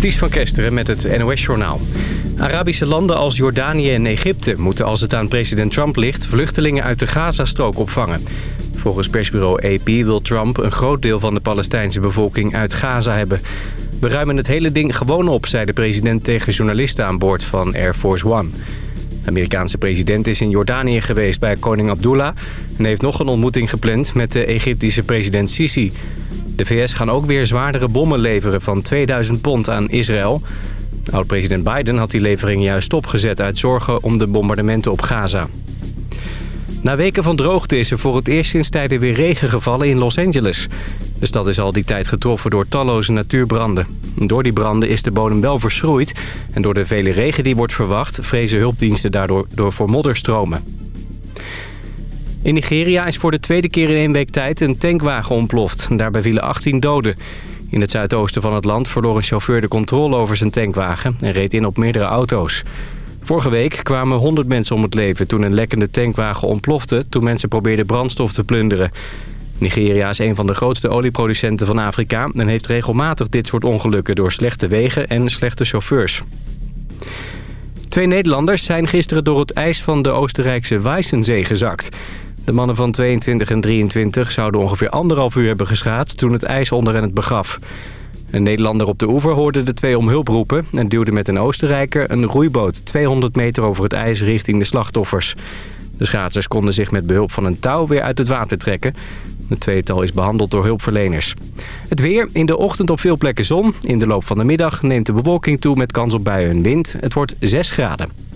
Ties van Kesteren met het NOS-journaal. Arabische landen als Jordanië en Egypte moeten als het aan president Trump ligt... vluchtelingen uit de Gazastrook opvangen. Volgens persbureau AP wil Trump een groot deel van de Palestijnse bevolking uit Gaza hebben. We ruimen het hele ding gewoon op, zei de president tegen journalisten aan boord van Air Force One. De Amerikaanse president is in Jordanië geweest bij koning Abdullah... en heeft nog een ontmoeting gepland met de Egyptische president Sisi... De VS gaan ook weer zwaardere bommen leveren van 2000 pond aan Israël. Oud-president Biden had die levering juist stopgezet uit zorgen om de bombardementen op Gaza. Na weken van droogte is er voor het eerst sinds tijden weer regen gevallen in Los Angeles. De stad is al die tijd getroffen door talloze natuurbranden. Door die branden is de bodem wel verschroeid... en door de vele regen die wordt verwacht... vrezen hulpdiensten daardoor door voor modderstromen. In Nigeria is voor de tweede keer in één week tijd een tankwagen ontploft. Daarbij vielen 18 doden. In het zuidoosten van het land verloor een chauffeur de controle over zijn tankwagen... en reed in op meerdere auto's. Vorige week kwamen 100 mensen om het leven toen een lekkende tankwagen ontplofte... toen mensen probeerden brandstof te plunderen. Nigeria is een van de grootste olieproducenten van Afrika... en heeft regelmatig dit soort ongelukken door slechte wegen en slechte chauffeurs. Twee Nederlanders zijn gisteren door het ijs van de Oostenrijkse Weissensee gezakt. De mannen van 22 en 23 zouden ongeveer anderhalf uur hebben geschaatst toen het ijs onder hen het begaf. Een Nederlander op de oever hoorde de twee om hulp roepen... en duwde met een Oostenrijker een roeiboot 200 meter over het ijs richting de slachtoffers. De schaatsers konden zich met behulp van een touw weer uit het water trekken. Het tweetal is behandeld door hulpverleners. Het weer, in de ochtend op veel plekken zon. In de loop van de middag neemt de bewolking toe met kans op buien en wind. Het wordt 6 graden.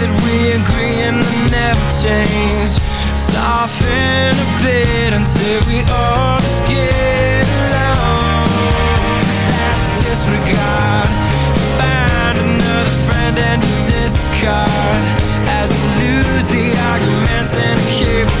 that we agree and never change. Soften a bit until we all just get along. That's disregard. Find another friend and discard. As you lose the arguments in a cable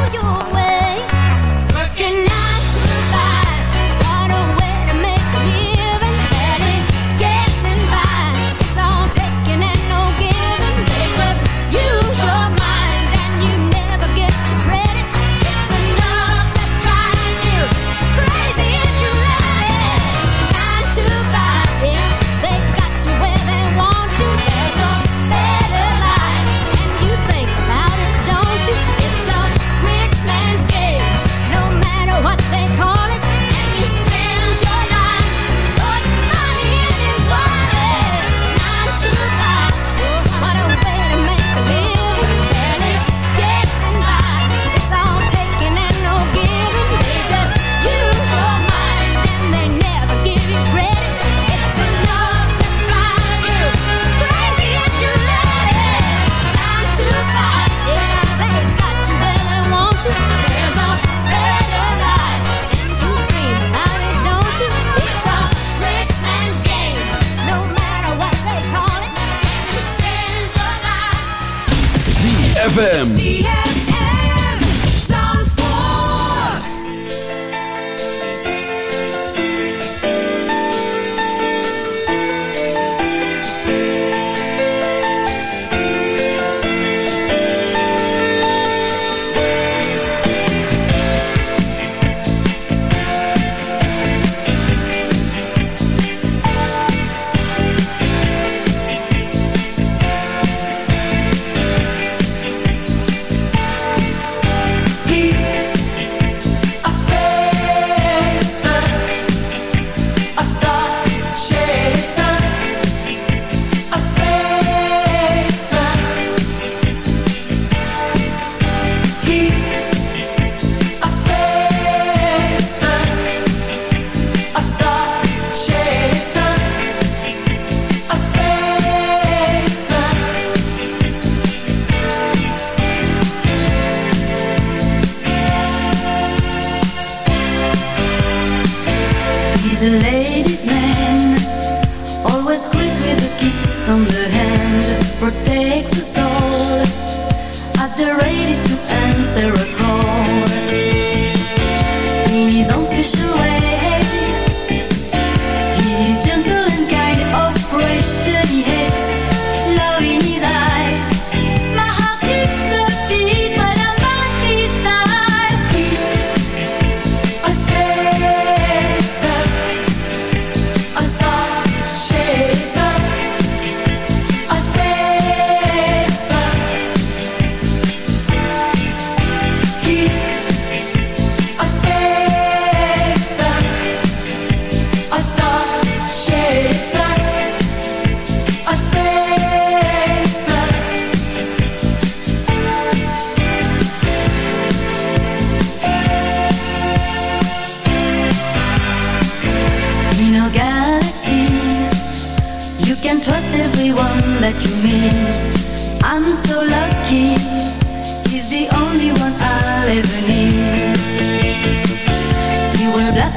ZFM.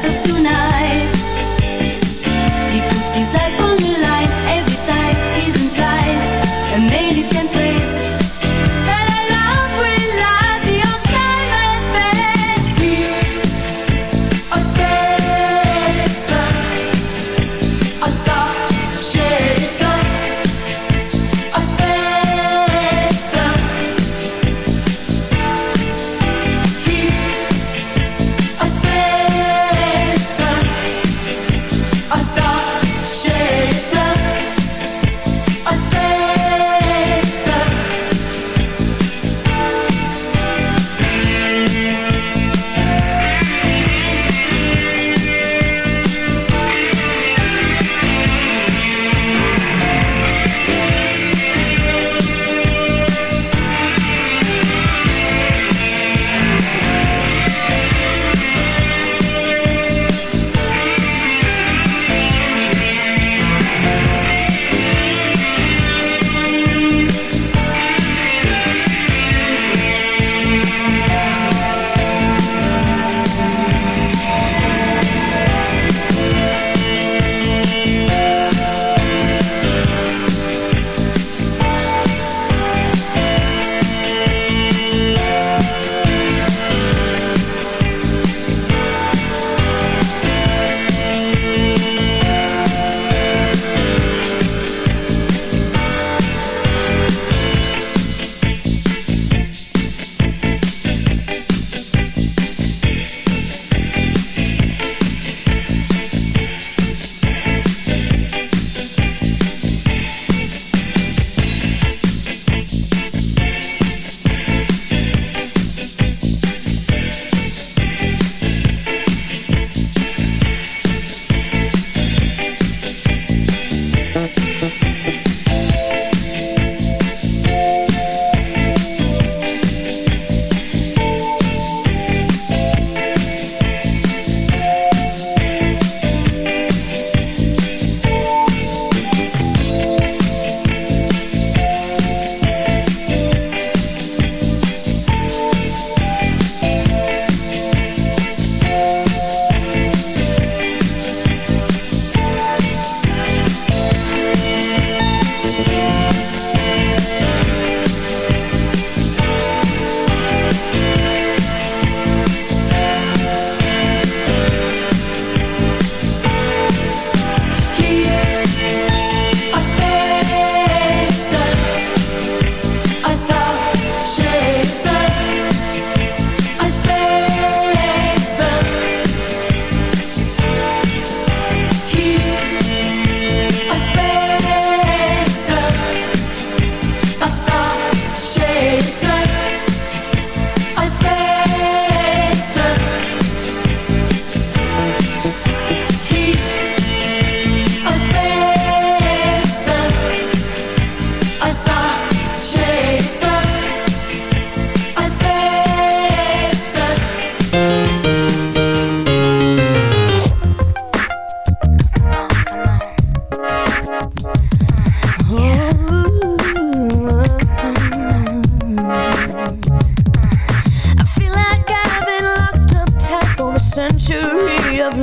just tonight.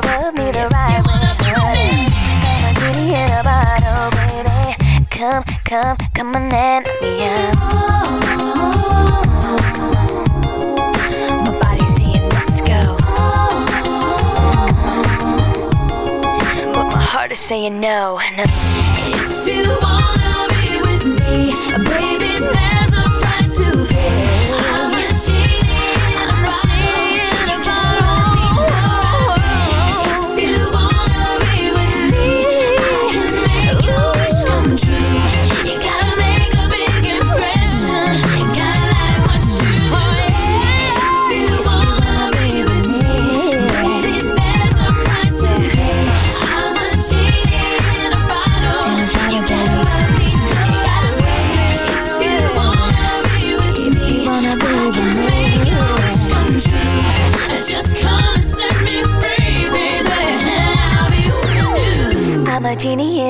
rub me the right way. I'm a goodie in a bottle, baby. Come, come, come on. My saying let's go, but my heart is saying no. no. If you want.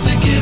to give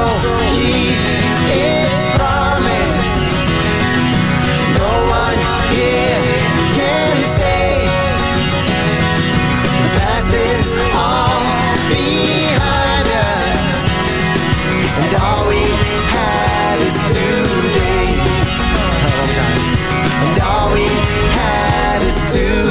To.